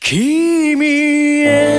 君へ。